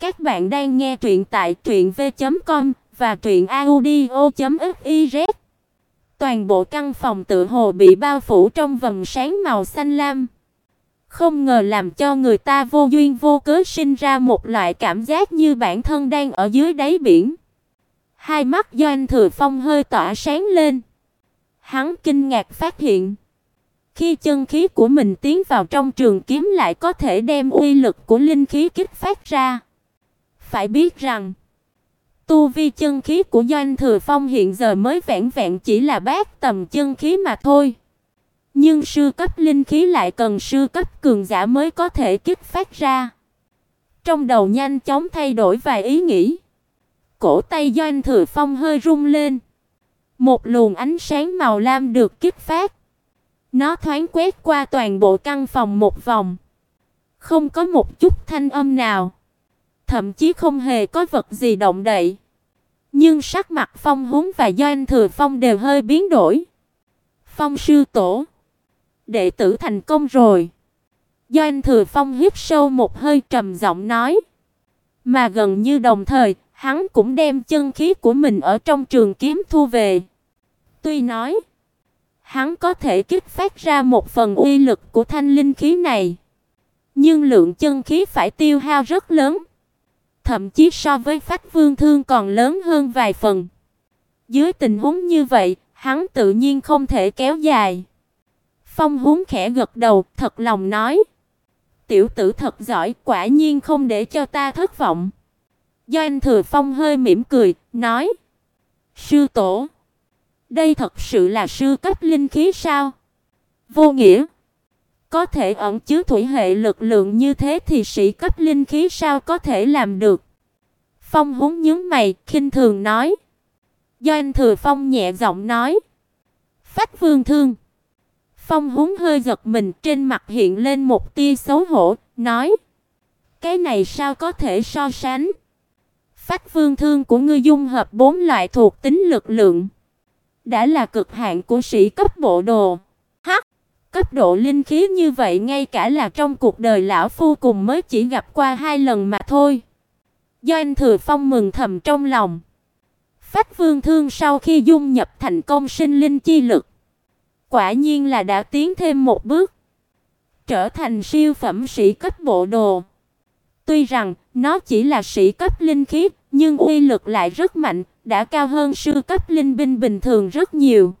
Các bạn đang nghe truyện tại truyệnv.com và truyệnaudio.fiz. Toàn bộ căn phòng tự hồ bị bao phủ trong vầng sáng màu xanh lam. Không ngờ làm cho người ta vô duyên vô cớ sinh ra một loại cảm giác như bản thân đang ở dưới đáy biển. Hai mắt Doanh Thừa Phong hơi tỏa sáng lên. Hắn kinh ngạc phát hiện, khi chân khí của mình tiến vào trong trường kiếm lại có thể đem uy lực của linh khí kích phát ra. Phải biết rằng, tu vi chân khí của Doanh Thừa Phong hiện giờ mới vẹn vẹn chỉ là bát tầm chân khí mà thôi. Nhưng sư cấp linh khí lại cần sư cấp cường giả mới có thể kích phát ra. Trong đầu nhanh chóng thay đổi vài ý nghĩ. Cổ tay Doanh Thừa Phong hơi rung lên. Một luồng ánh sáng màu lam được kích phát. Nó thoáng quét qua toàn bộ căn phòng một vòng. Không có một chút thanh âm nào thậm chí không hề có vật gì động đậy. Nhưng sắc mặt Phong Húng và Doanh Thừa Phong đều hơi biến đổi. Phong sư tổ, đệ tử thành công rồi. Doanh Thừa Phong hít sâu một hơi trầm giọng nói, mà gần như đồng thời, hắn cũng đem chân khí của mình ở trong trường kiếm thu về. Tuy nói, hắn có thể kích phát ra một phần uy lực của thanh linh khí này, nhưng lượng chân khí phải tiêu hao rất lớn thậm chí so với Phách Vương Thương còn lớn hơn vài phần. Dưới tình huống như vậy, hắn tự nhiên không thể kéo dài. Phong Húng khẽ gật đầu, thật lòng nói: "Tiểu tử thật giỏi, quả nhiên không để cho ta thất vọng." Do anh Thừa Phong hơi mỉm cười, nói: "Sư tổ, đây thật sự là sư cấp linh khí sao?" Vô nghĩa có thể ẩn chứa thủy hệ lực lượng như thế thì sĩ cấp linh khí sao có thể làm được? Phong Húng nhướng mày, khinh thường nói. Do anh Thừa Phong nhẹ giọng nói. Phách Vương Thương. Phong Húng hơi giật mình, trên mặt hiện lên một tia xấu hổ, nói: "Cái này sao có thể so sánh? Phách Vương Thương của ngươi dung hợp bốn loại thuộc tính lực lượng, đã là cực hạn của sĩ cấp bộ đồ." Cấp độ linh khí như vậy ngay cả là trong cuộc đời lão phu cùng mới chỉ gặp qua hai lần mà thôi. Do anh Thừa Phong mừng thầm trong lòng. Phách Vương Thương sau khi dung nhập thành công sinh linh chi lực, quả nhiên là đã tiến thêm một bước, trở thành siêu phẩm sĩ cấp bộ đồ. Tuy rằng nó chỉ là sĩ cấp linh khí, nhưng uy lực lại rất mạnh, đã cao hơn sư cấp linh binh bình thường rất nhiều.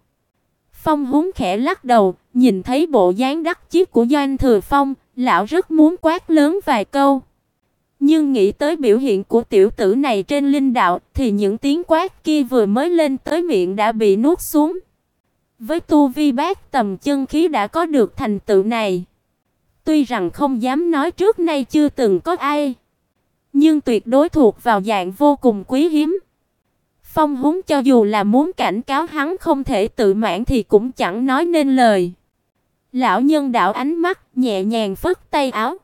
Phong húng khẽ lắc đầu, nhìn thấy bộ dáng đắc chí của Doanh Thừa Phong, lão rất muốn quát lớn vài câu. Nhưng nghĩ tới biểu hiện của tiểu tử này trên linh đạo thì những tiếng quát kia vừa mới lên tới miệng đã bị nuốt xuống. Với tu vi bát tầm chân khí đã có được thành tựu này, tuy rằng không dám nói trước nay chưa từng có ai, nhưng tuyệt đối thuộc vào dạng vô cùng quý hiếm. Phong Húng cho dù là muốn cảnh cáo hắn không thể tự mãn thì cũng chẳng nói nên lời. Lão nhân đảo ánh mắt, nhẹ nhàng phất tay áo.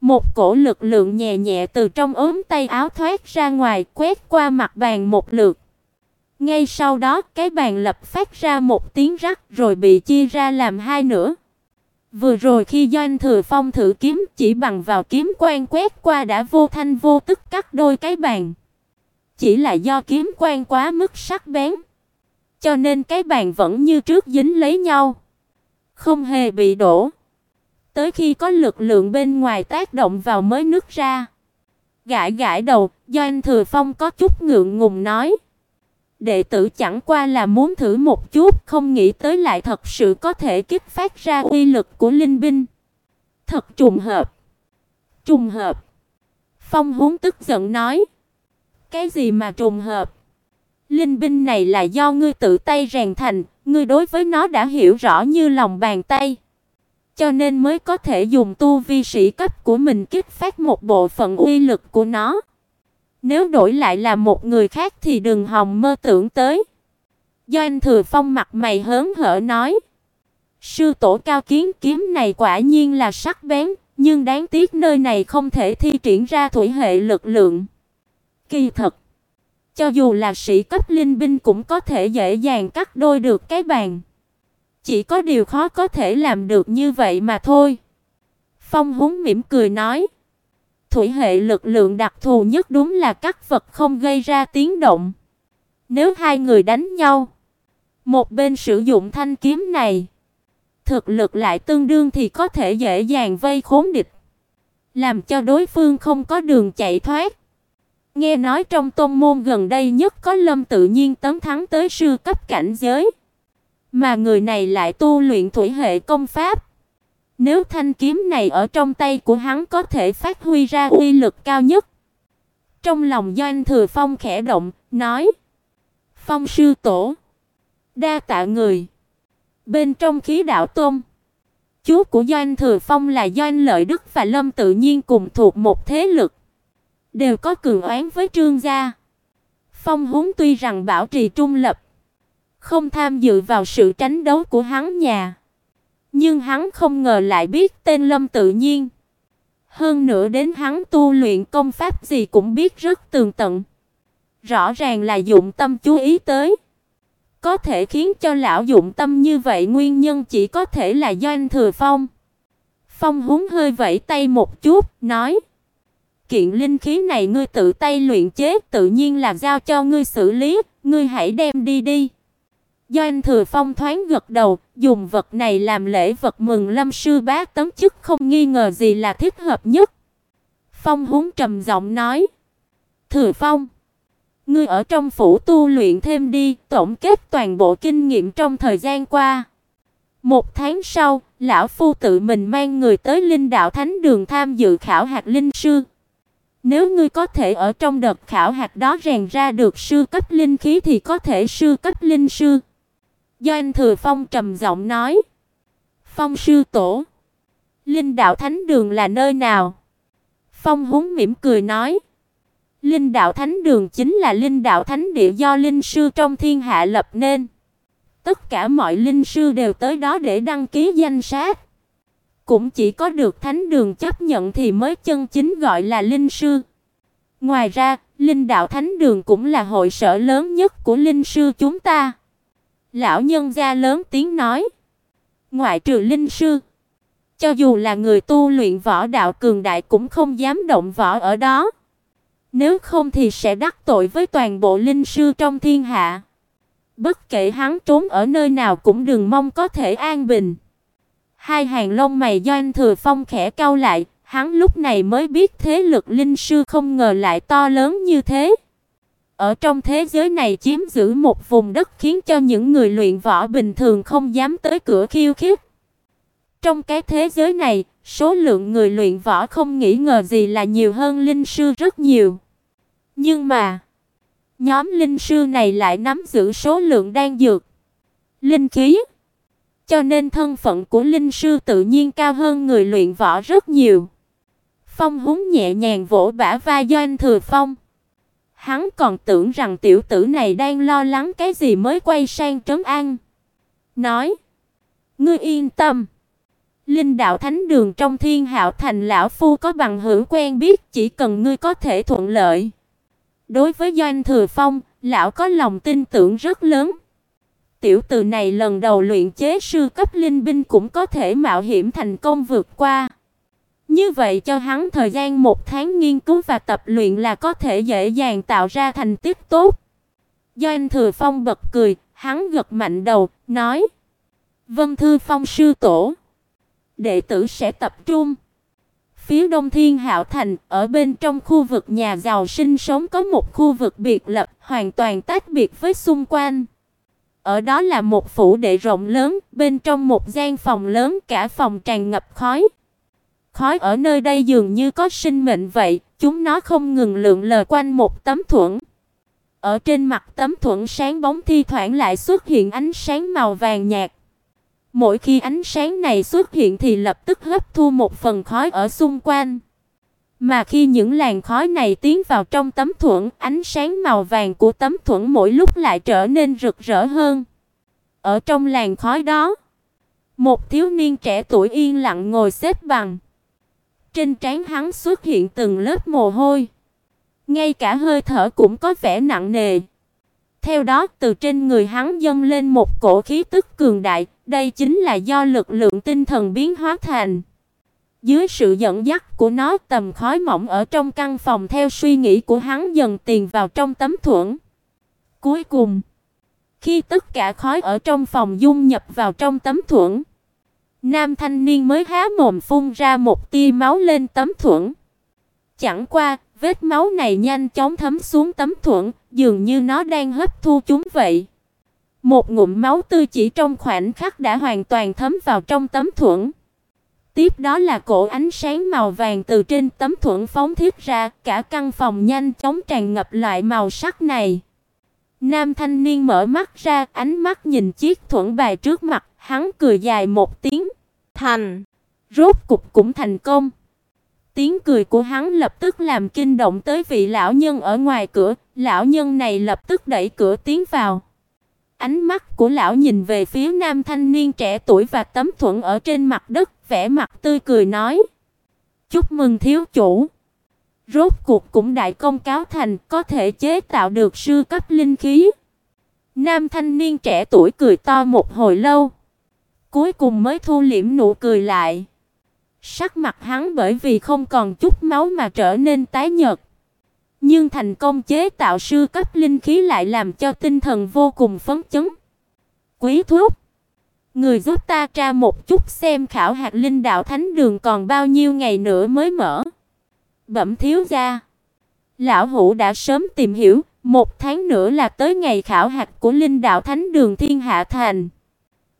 Một cổ lực lượng nhẹ nhẹ từ trong ốm tay áo thoát ra ngoài, quét qua mặt bàn một lượt. Ngay sau đó, cái bàn lập phát ra một tiếng rắc rồi bị chia ra làm hai nửa. Vừa rồi khi Doanh Thừa Phong thử kiếm, chỉ bằng vào kiếm quan quét qua đã vô thanh vô tức cắt đôi cái bàn. Chỉ là do kiếm quan quá mức sắc bén, cho nên cái bàn vẫn như trước dính lấy nhau, không hề bị đổ. Tới khi có lực lượng bên ngoài tác động vào mới nứt ra. Gãi gãi đầu, Doanh Thừa Phong có chút ngượng ngùng nói: "Đệ tử chẳng qua là muốn thử một chút, không nghĩ tới lại thật sự có thể kích phát ra uy lực của linh binh." Thật trùng hợp. Trùng hợp. Phong Húng tức giận nói: "Cái gì mà trùng hợp? Linh binh này là do ngươi tự tay rèn thành, ngươi đối với nó đã hiểu rõ như lòng bàn tay." cho nên mới có thể dùng tu vi sĩ cấp của mình kích phát một bộ phận uy lực của nó. Nếu đổi lại là một người khác thì đừng hòng mơ tưởng tới. Do anh Thừa Phong mặt mày hớn hở nói: "Sư tổ cao kiến kiếm này quả nhiên là sắc bén, nhưng đáng tiếc nơi này không thể thi triển ra thủy hệ lực lượng." Kỳ thật, cho dù là sĩ cấp linh binh cũng có thể dễ dàng cắt đôi được cái bàn. Chỉ có điều khó có thể làm được như vậy mà thôi. Phong Húng mỉm cười nói, thủy hệ lực lượng đặc thù nhất đúng là các vật không gây ra tiếng động. Nếu hai người đánh nhau, một bên sử dụng thanh kiếm này, thực lực lại tương đương thì có thể dễ dàng vây khốn địch, làm cho đối phương không có đường chạy thoát. Nghe nói trong tôn môn gần đây nhất có Lâm tự nhiên tấn thắng tới sư cấp cảnh giới, mà người này lại tu luyện thủy hệ công pháp. Nếu thanh kiếm này ở trong tay của hắn có thể phát huy ra uy lực cao nhất. Trong lòng Doanh Thừa Phong khẽ động, nói: "Phong sư tổ, đa tạ người." Bên trong khí đạo tôn, chú của Doanh Thừa Phong là Doanh Lợi Đức và Lâm tự nhiên cùng thuộc một thế lực, đều có cường oán với Trương gia. Phong Húng tuy rằng bảo trì trung lập, không tham dự vào sự tranh đấu của hắn nhà, nhưng hắn không ngờ lại biết tên Lâm tự nhiên. Hơn nữa đến hắn tu luyện công pháp gì cũng biết rất tường tận. Rõ ràng là dụng tâm chú ý tới. Có thể khiến cho lão dụng tâm như vậy nguyên nhân chỉ có thể là do anh Thừa Phong. Phong húng hơi vẫy tay một chút, nói: "Kiện linh khí này ngươi tự tay luyện chế, tự nhiên là giao cho ngươi xử lý, ngươi hãy đem đi đi." doanh Thừa Phong thoáng gật đầu, dùng vật này làm lễ vật mừng Lâm sư bá tấn chức không nghi ngờ gì là thích hợp nhất. Phong húng trầm giọng nói: "Thừa Phong, ngươi ở trong phủ tu luyện thêm đi, tổng kết toàn bộ kinh nghiệm trong thời gian qua." Một tháng sau, lão phu tự mình mang người tới Linh Đạo Thánh Đường tham dự khảo hạt linh sư. Nếu ngươi có thể ở trong đợt khảo hạt đó rèn ra được sư cấp linh khí thì có thể sư cấp linh sư. Do anh Thừa Phong trầm giọng nói: "Phong sư tổ, Linh đạo thánh đường là nơi nào?" Phong Húng mỉm cười nói: "Linh đạo thánh đường chính là linh đạo thánh địa do linh sư trong thiên hạ lập nên. Tất cả mọi linh sư đều tới đó để đăng ký danh sách. Cũng chỉ có được thánh đường chấp nhận thì mới chân chính gọi là linh sư. Ngoài ra, linh đạo thánh đường cũng là hội sở lớn nhất của linh sư chúng ta." Lão nhân gia lớn tiếng nói, ngoại trừ linh sư, cho dù là người tu luyện võ đạo cường đại cũng không dám động võ ở đó. Nếu không thì sẽ đắc tội với toàn bộ linh sư trong thiên hạ. Bất kể hắn trốn ở nơi nào cũng đừng mong có thể an bình. Hai hàng lông mày doanh Thừa Phong khẽ cau lại, hắn lúc này mới biết thế lực linh sư không ngờ lại to lớn như thế. Ở trong thế giới này chiếm giữ một vùng đất khiến cho những người luyện võ bình thường không dám tới cửa khiêu khích. Trong cái thế giới này, số lượng người luyện võ không nghĩ ngờ gì là nhiều hơn linh sư rất nhiều. Nhưng mà, nhóm linh sư này lại nắm giữ số lượng đan dược, linh khí, cho nên thân phận của linh sư tự nhiên cao hơn người luyện võ rất nhiều. Phong húng nhẹ nhàng vỗ bả vai Doanh Thừa Phong. Hắn còn tưởng rằng tiểu tử này đang lo lắng cái gì mới quay sang trấn an. Nói: "Ngươi yên tâm, Linh đạo thánh đường trong Thiên Hạo thành lão phu có bằng hữu quen biết, chỉ cần ngươi có thể thuận lợi." Đối với Doanh Thừa Phong, lão có lòng tin tưởng rất lớn. Tiểu tử này lần đầu luyện chế sư cấp linh binh cũng có thể mạo hiểm thành công vượt qua. Như vậy cho hắn thời gian một tháng nghiên cứu và tập luyện là có thể dễ dàng tạo ra thành tích tốt. Do anh Thừa Phong bật cười, hắn gật mạnh đầu, nói: "Vân Thư Phong sư tổ, đệ tử sẽ tập trung." Phía Đông Thiên Hạo Thành, ở bên trong khu vực nhà giàu sinh sống có một khu vực biệt lập, hoàn toàn tách biệt với xung quanh. Ở đó là một phủ đệ rộng lớn, bên trong một gian phòng lớn, cả phòng tràn ngập khói. Khói ở nơi đây dường như có sinh mệnh vậy, chúng nó không ngừng lượn lờ quanh một tấm thuẫn. Ở trên mặt tấm thuẫn sáng bóng thi thoảng lại xuất hiện ánh sáng màu vàng nhạt. Mỗi khi ánh sáng này xuất hiện thì lập tức hấp thu một phần khói ở xung quanh. Mà khi những làn khói này tiến vào trong tấm thuẫn, ánh sáng màu vàng của tấm thuẫn mỗi lúc lại trở nên rực rỡ hơn. Ở trong làn khói đó, một thiếu niên trẻ tuổi yên lặng ngồi xếp bằng. Trên trán hắn xuất hiện từng lớp mồ hôi, ngay cả hơi thở cũng có vẻ nặng nề. Theo đó, từ trên người hắn dâng lên một cổ khí tức cường đại, đây chính là do lực lượng tinh thần biến hóa thành. Dưới sự dẫn dắt của nó, tầm khói mỏng ở trong căn phòng theo suy nghĩ của hắn dần tiền vào trong tấm thuẫn. Cuối cùng, khi tất cả khói ở trong phòng dung nhập vào trong tấm thuẫn, nam thanh niên mới há mồm phun ra một tia máu lên tấm thuẫn. Chẳng qua, vết máu này nhanh chóng thấm xuống tấm thuẫn, dường như nó đang hấp thu chúng vậy. Một ngụm máu tươi chỉ trong khoảnh khắc đã hoàn toàn thấm vào trong tấm thuẫn. Tiếp đó là cổ ánh sáng màu vàng từ trên tấm thuẫn phóng thiết ra, cả căn phòng nhanh chóng tràn ngập loại màu sắc này. Nam thanh niên mở mắt ra, ánh mắt nhìn chiếc thuẫn bài trước mặt, hắn cười dài một tiếng. Thành! Rốt cục cũng thành công. Tiếng cười của hắn lập tức làm kinh động tới vị lão nhân ở ngoài cửa, lão nhân này lập tức đẩy cửa tiến vào. Ánh mắt của lão nhìn về phía nam thanh niên trẻ tuổi và tấm thuẫn ở trên mặt đất, vẻ mặt tươi cười nói: "Chúc mừng thiếu chủ. Rốt cuộc cũng đại công cáo thành, có thể chế tạo được sư cấp linh khí." Nam thanh niên trẻ tuổi cười to một hồi lâu, cuối cùng mới thu liễm nụ cười lại. Sắc mặt hắn bởi vì không còn chút máu mà trở nên tái nhợt. Nhưng thành công chế tạo sư cấp linh khí lại làm cho tinh thần vô cùng phấn chấn. Quý thuốc người giúp ta tra một chút xem khảo hạt linh đạo thánh đường còn bao nhiêu ngày nữa mới mở. Bẩm thiếu gia, lão hủ đã sớm tìm hiểu, một tháng nữa là tới ngày khảo hạt của linh đạo thánh đường thiên hạ thành.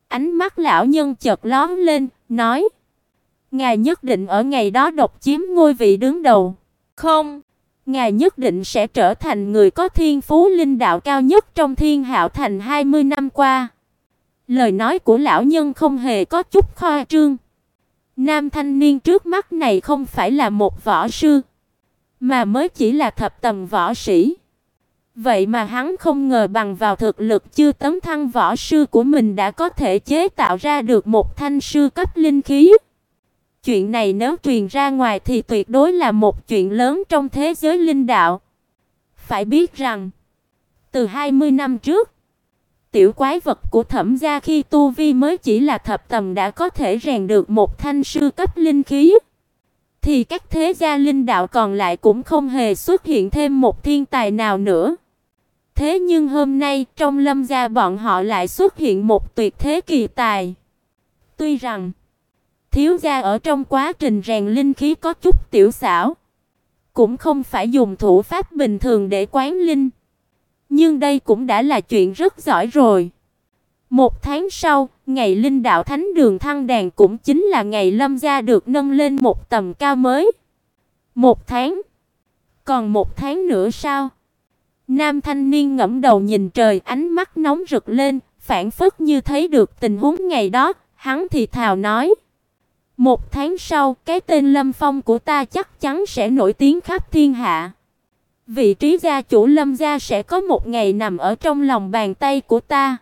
Ánh mắt lão nhân chợt lóe lên, nói: "Ngài nhất định ở ngày đó độc chiếm ngôi vị đứng đầu." "Không, ngài nhất định sẽ trở thành người có thiên phú linh đạo cao nhất trong Thiên Hạo Thành 20 năm qua." Lời nói của lão nhân không hề có chút khoa trương. Nam thanh niên trước mắt này không phải là một võ sư, mà mới chỉ là thập tầng võ sĩ. Vậy mà hắn không ngờ bằng vào thực lực chưa tấn thăng võ sư của mình đã có thể chế tạo ra được một thanh sư cấp linh khí. Chuyện này nếu truyền ra ngoài thì tuyệt đối là một chuyện lớn trong thế giới linh đạo. Phải biết rằng, từ 20 năm trước, tiểu quái vật của Thẩm gia khi tu vi mới chỉ là thập tầm đã có thể rèn được một thanh sư cấp linh khí, thì các thế gia linh đạo còn lại cũng không hề xuất hiện thêm một thiên tài nào nữa. Thế nhưng hôm nay, trong Lâm gia bọn họ lại xuất hiện một tuyệt thế kỳ tài. Tuy rằng thiếu gia ở trong quá trình rèn linh khí có chút tiểu xảo, cũng không phải dùng thủ pháp bình thường để quán linh, nhưng đây cũng đã là chuyện rất giỏi rồi. Một tháng sau, ngày linh đạo thánh đường thăng đàn cũng chính là ngày Lâm gia được nâng lên một tầm cao mới. Một tháng. Còn một tháng nữa sao? Nam thanh niên ngẫm đầu nhìn trời, ánh mắt nóng rực lên, phản phất như thấy được tình huống ngày đó, hắn thì thào nói: "Một tháng sau, cái tên Lâm Phong của ta chắc chắn sẽ nổi tiếng khắp thiên hạ. Vị trí gia chủ Lâm gia sẽ có một ngày nằm ở trong lòng bàn tay của ta."